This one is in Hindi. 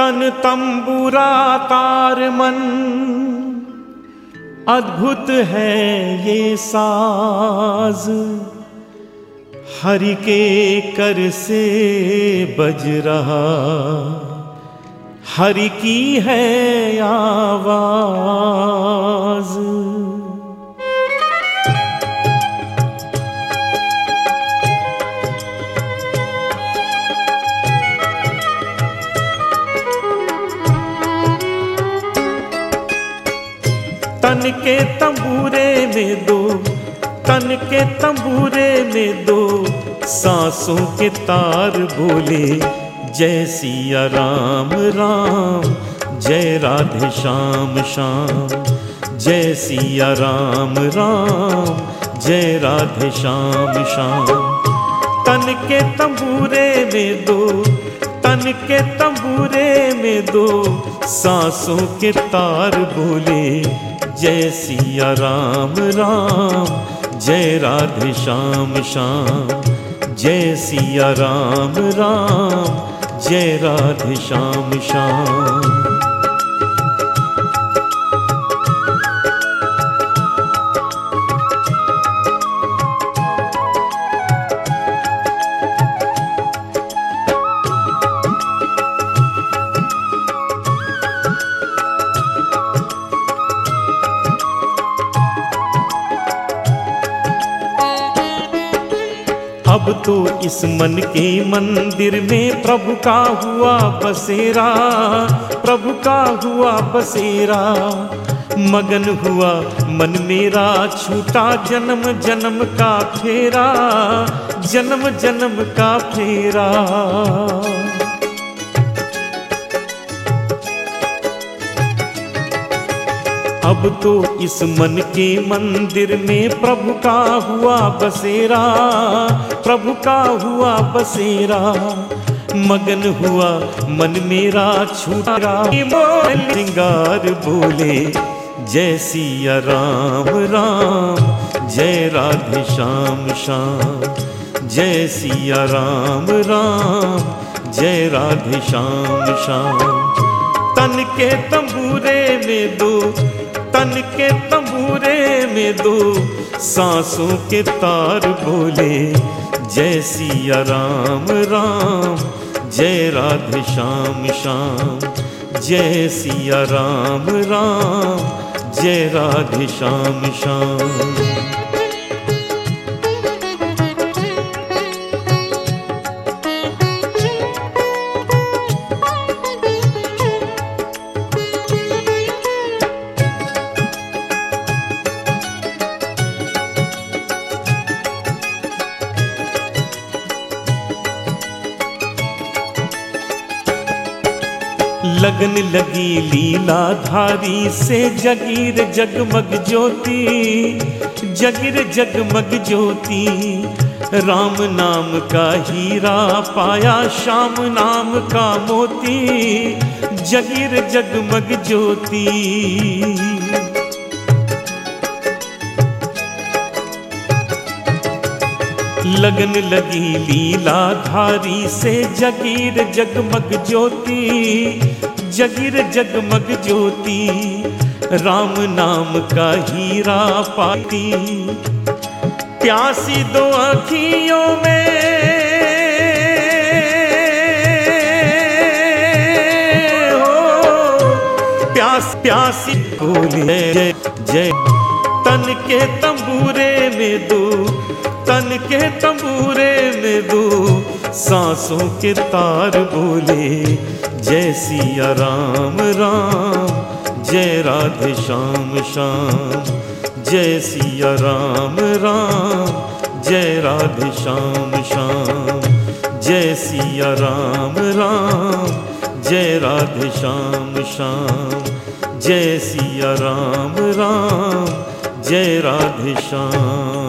तन तंबुरा तार मन। अद्भुत है ये साज। हरि के कर से बज रहा। हरि की है आवाज़। के तंबूरे में दो तन के तंबूरे में दो, सांसों के तार बोले, जय सिया राम राम, जय राधे श्याम श्याम, जय सिया राम राम, जय राधे श्याम श्याम। तन के तंबूरे में दो तन के तंबूरे में दो, सांसों के तार बोले जय सिया राम राम, जय राधे श्याम श्याम, जय सिया राम राम, जय राधे श्याम श्याम। अब तो इस मन के मंदिर में प्रभु का हुआ बसेरा, प्रभु का हुआ बसेरा। मगन हुआ मन मेरा, छूटा जन्म जन्म का फेरा, जन्म जन्म का फेरा। अब तो इस मन के मंदिर में प्रभु का हुआ बसेरा, प्रभु का हुआ बसेरा। मगन हुआ मन मेरा छूटा सिंगार बोले जय सिया राम राम। जय राधे श्याम श्याम। जय सिया राम राम। जय राधे श्याम श्याम। तन के तंबूरे में दो तन के तंबूरे में दो सांसों के तार बोले, जय सिया राम राम, जय राधे श्याम श्याम, जय सिया राम राम, जय राधे श्याम श्याम। लगन लगी लीला धारी से जगीर जगमग ज्योति, जगीर जगमग ज्योति। राम नाम का हीरा पाया, श्याम नाम का मोती, जगीर जगमग ज्योति। लगन लगी लीला धारी से जगीर जगमग ज्योति, जगीर जगमग ज्योति, राम नाम का हीरा पाती। प्यासी दो अखियों में, हो, प्यास, प्यासी बोले जय जय। तन के तंबूरे में दो तन के तंबूरे में दो सांसों के तार बोले, जय सिया राम राम, जय राधे श्याम श्याम, जय सिया राम राम, जय राधे श्याम श्याम, जय सिया राम राम, जय राधे श्याम श्याम, जय सिया राम राम, जय राधे श्याम।